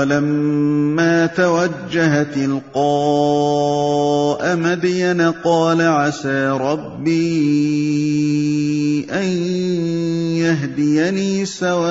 ولما توجه تلقاء مدين قال عسى ربي ان يهديني سواء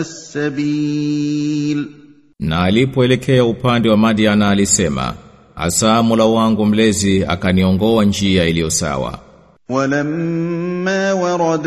السبيل Na alipoelekea upande wa Madiana alisema, Asa Mola wangu mlezi akaniongoa njia iliyo sawa. ولما ورد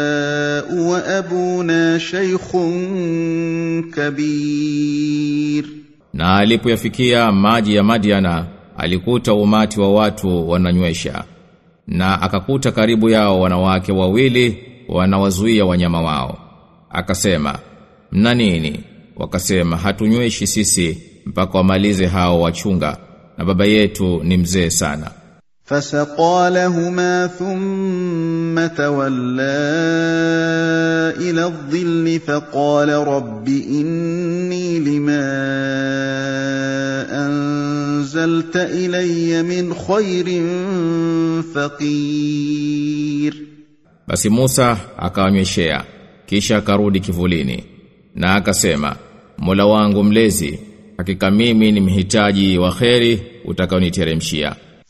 kabir, na alipoyafikia maji ya Madiana alikuta umati wa watu wananywesha. Na akakuta karibu yao wanawake wawili wanawazuia wanyama wao. Akasema mna nini? Wakasema hatunyweshi sisi mpaka wamalize hao wachunga na baba yetu ni mzee sana. فسقى لهما ثم تولى إلى الظل فقال رب إني لما أنزلت إلي من خير فقير Basi Musa akawanyweshea, kisha akarudi kivulini. Na akasema, Mola wangu mlezi, hakika mimi ni mhitaji wa kheri utakaoniteremshia.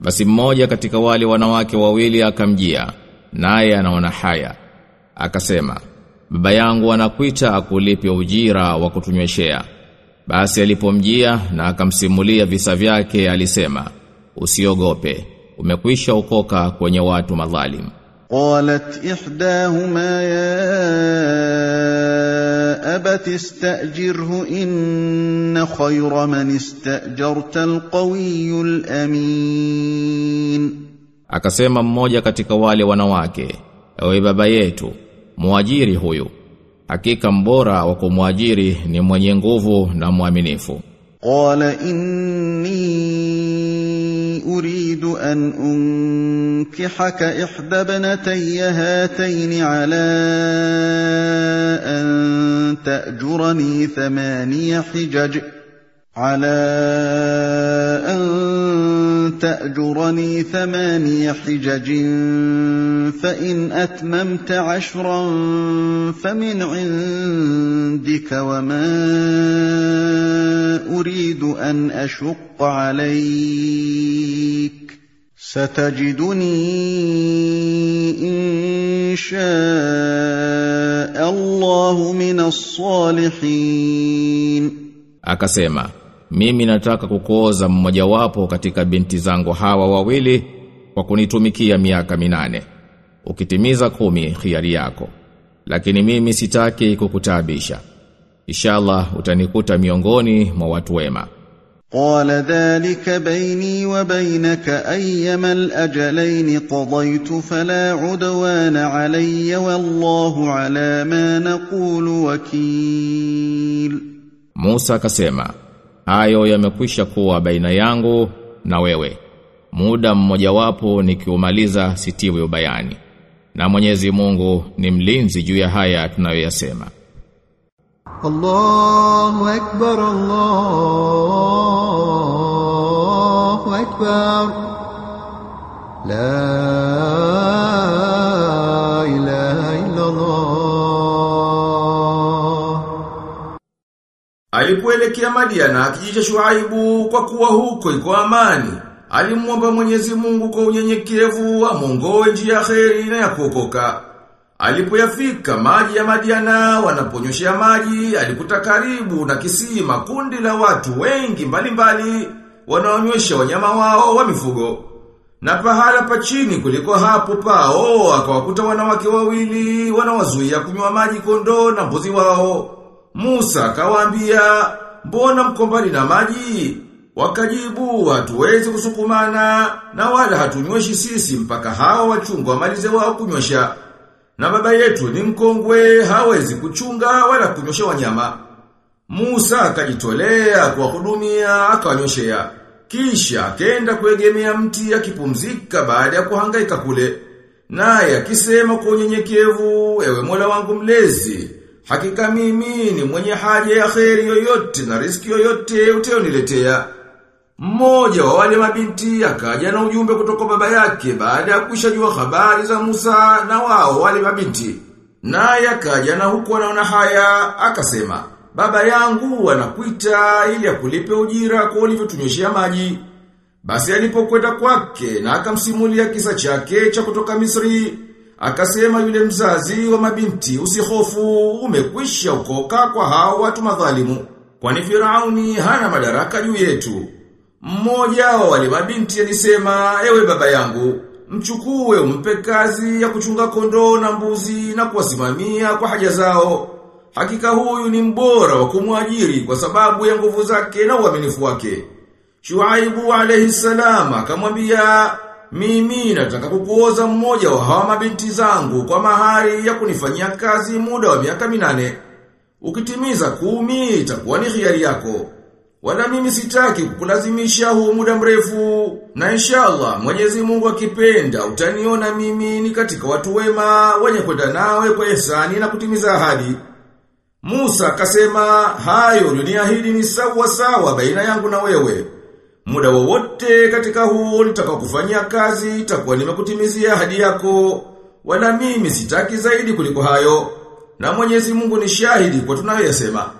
Basi mmoja katika wale wanawake wawili akamjia, naye anaona haya. Akasema, "Baba yangu anakuita akulipe ujira wa kutunyweshea." Basi alipomjia na akamsimulia visa vyake alisema, "Usiogope, umekwisha ukoka kwenye watu madhalim." Qalat ihdahuma ya أبت استأجره إن خير من استأجرت القوي الأمين Akasema mmoja katika wale wanawake, ewe baba yetu, muajiri huyu. Hakika mbora wa kumwajiri ni mwenye nguvu na mwaminifu. قال إني أريد أن أنكحك إحدى ابنتي هاتين على أن تأجرني ثماني حجج. على أن تأجرني ثماني حجج. فإن أتممت عشرا فمن عندك وما أريد أن أشق عليك ستجدني إن شاء الله من الصالحين Akasema, mimi nataka kukuoza mmojawapo katika binti zangu hawa wawili kwa kunitumikia miaka minane. Ukitimiza kumi khiari yako. Lakini mimi sitaki kukutaabisha. Inshallah utanikuta miongoni mwa watu wema. قال ذلك بيني وبينك أيما الأجلين قضيت فلا عدوان علي والله على ما نقول وكيل Musa akasema, hayo yamekwisha kuwa baina yangu na wewe. Muda mmojawapo nikiumaliza sitiwe ubayani. na Mwenyezi Mungu ni mlinzi juu ya haya tunayoyasema. Allahu akbar Allahu akbar. La ilaha illa Allah Alipoelekea Madiana akijisha Shuaibu kwa kuwa huko iko amani alimwomba Mwenyezi Mungu kwa unyenyekevu amongoe njia kheri na ya kuokoka. Alipoyafika maji ya Madiana wanaponyoshia maji, alikuta karibu na kisima kundi la watu wengi mbalimbali wanaonywesha wanyama wao wa mifugo. Na pahala pa chini kuliko hapo pao akawakuta wanawake wawili wanawazuia kunywa maji kondoo na mbuzi wao. Musa akawaambia, "Mbona mkombali na maji?" Wakajibu, "Hatuwezi kusukumana na wala hatunyweshi sisi mpaka hao wachunga wamalize wao kunywesha." Na baba yetu ni mkongwe, hawezi kuchunga wala kunywesha wanyama. Musa akajitolea kuwahudumia, akawanyoshea. Kisha akenda kuegemea mti akipumzika baada ya kuhangaika kule. Naye akisema kwa unyenyekevu, ewe Mola wangu mlezi, hakika mimi ni mwenye haja ya kheri yoyote na riski yoyote utayoniletea. Mmoja wa wale mabinti akaja na ujumbe kutoka baba yake baada ya kuishajua habari za Musa na wao wale mabinti. Naye akaja na huku anaona haya akasema, "Baba yangu anakuita ili akulipe ujira kwa ulivyotunyoshia maji." Basi alipokwenda kwake na akamsimulia kisa chake cha kutoka Misri, akasema yule mzazi wa mabinti, "Usihofu, umekwisha ukoka kwa hao watu madhalimu." Kwani Firauni hana madaraka juu yetu. Mmoja wa wale mabinti alisema, ewe baba yangu, mchukue umpe kazi ya kuchunga kondoo na mbuzi na kuwasimamia kwa haja zao. Hakika huyu ni mbora wa kumwajiri kwa sababu ya nguvu zake na uaminifu wake. Shuaibu alayhi salam akamwambia, mimi nataka kukuoza mmoja wa hawa mabinti zangu kwa mahari ya kunifanyia kazi muda wa miaka minane. Ukitimiza kumi itakuwa ni hiari yako. Wala mimi sitaki kukulazimisha huu muda mrefu. Na inshallah Mwenyezi Mungu akipenda utaniona mimi ni katika watu wema wenye kwenda nawe kwa ihsani na kutimiza ahadi. Musa akasema hayo uliniahidi ni sawa sawa baina yangu na wewe. Muda wowote katika huo nitakakufanyia kazi itakuwa nimekutimizia ahadi yako. Wala mimi sitaki zaidi kuliko hayo. Na Mwenyezi Mungu ni shahidi kwa tunayoyasema.